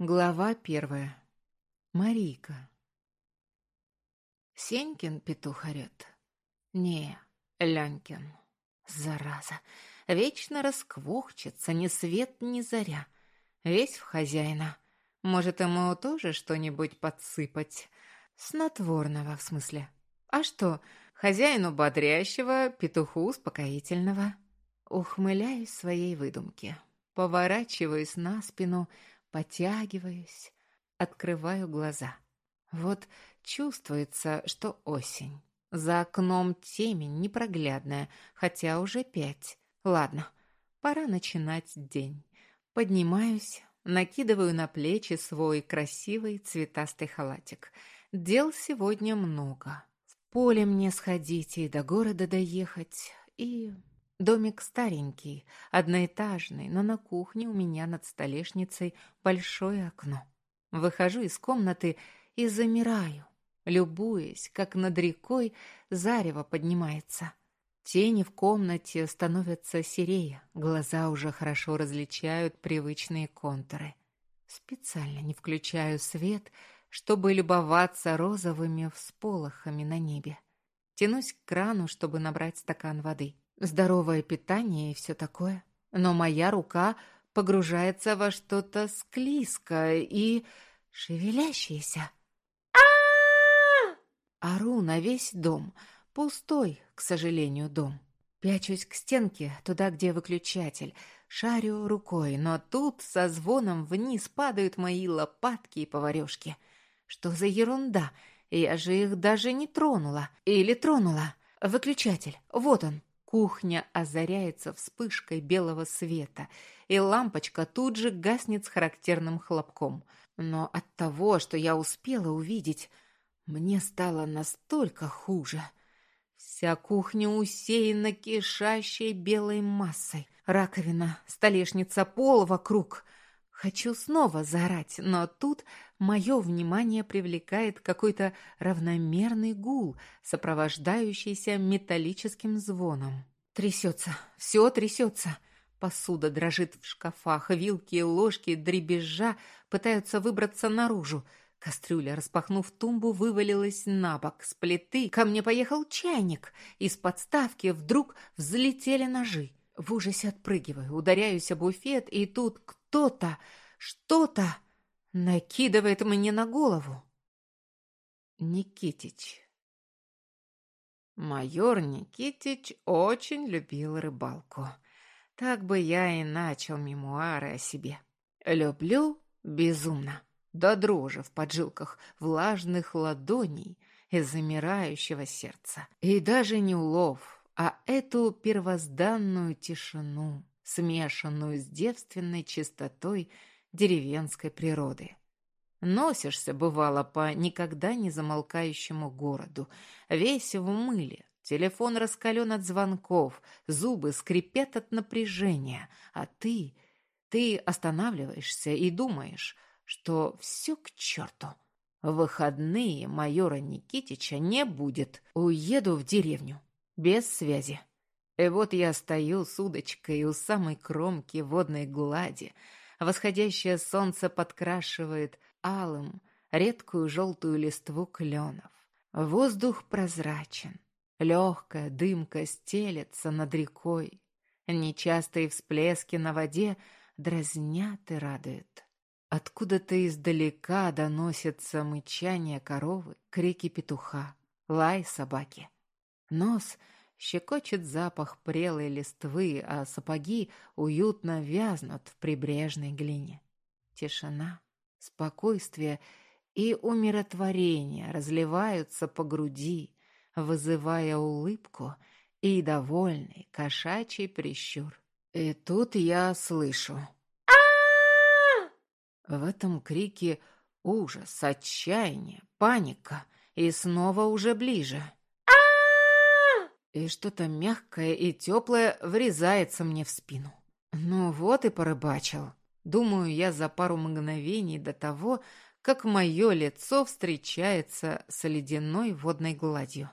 Глава первая. Марийка. Сенькин петух орёт. Не, Ленькин. Зараза. Вечно расквохчется, ни свет, ни заря. Весь в хозяина. Может, ему тоже что-нибудь подсыпать? Снотворного, в смысле. А что, хозяину бодрящего, петуху успокоительного? Ухмыляюсь своей выдумке. Поворачиваюсь на спину, потягиваюсь, открываю глаза. Вот чувствуется, что осень. За окном темень непроглядная, хотя уже пять. Ладно, пора начинать день. Поднимаюсь, накидываю на плечи свой красивый цветастый халатик. Дел сегодня много. В поле мне сходить и до города доехать, и Домик старенький, одноэтажный, но на кухне у меня над столешницей большое окно. Выхожу из комнаты и замираю, любуясь, как над рекой зарево поднимается. Тени в комнате становятся серее, глаза уже хорошо различают привычные контуры. Специально не включаю свет, чтобы любоваться розовыми всполохами на небе. Тянусь к крану, чтобы набрать стакан воды здоровое питание и все такое. Но моя рука погружается во что-то склизкое и шевелящееся. Ору на весь дом. Пустой, к сожалению, дом. Пячусь к стенке, туда, где выключатель. Шарю рукой, но тут со звоном вниз падают мои лопатки и поварёшки. Что за ерунда? Я же их даже не тронула. Или тронула. Выключатель, вот он. Кухня озаряется вспышкой белого света, и лампочка тут же гаснет с характерным хлопком. Но от того, что я успела увидеть, мне стало настолько хуже. Вся кухня усеяна кишащей белой массой. Раковина, столешница, пол вокруг. Хочу снова заорать, но тут мое внимание привлекает какой-то равномерный гул, сопровождающийся металлическим звоном. Трясется, все трясется. Посуда дрожит в шкафах, вилки и ложки дребезжа пытаются выбраться наружу. Кастрюля, распахнув тумбу, вывалилась на бок. С плиты ко мне поехал чайник. Из подставки вдруг взлетели ножи. В ужасе отпрыгиваю, ударяюсь об буфет, и тут кто-то, что-то накидывает мне на голову. Никитич. Майор Никитич очень любил рыбалку. Так бы я и начал мемуары о себе. Люблю безумно, до дрожи в поджилках, влажных ладоней и замирающего сердца. И даже не улов, а эту первозданную тишину, смешанную с девственной чистотой деревенской природы. Носишься, бывало, по никогда не замолкающему городу, весь в мыле, телефон раскален от звонков, зубы скрипят от напряжения, а ты, ты останавливаешься и думаешь, что все к черту. Выходные майора Никитича не будет. Уеду в деревню без связи. И вот я стою с удочкой у самой кромки водной глади. Восходящее солнце подкрашивает алым редкую желтую листву кленов. Воздух прозрачен. Легкая дымка стелется над рекой. Нечастые всплески на воде дразнят и радуют. Откуда-то издалека доносится мычание коровы, крики петуха, лай собаки. Нос щекочет запах прелой листвы, а сапоги уютно вязнут в прибрежной глине. Тишина, спокойствие и умиротворение разливаются по груди, вызывая улыбку и довольный кошачий прищур. И тут я слышу. В этом крике ужас, отчаяние, паника и снова уже ближе — и что-то мягкое и теплое врезается мне в спину. Ну вот и порыбачил. Думаю я за пару мгновений до того, как мое лицо встречается с ледяной водной гладью.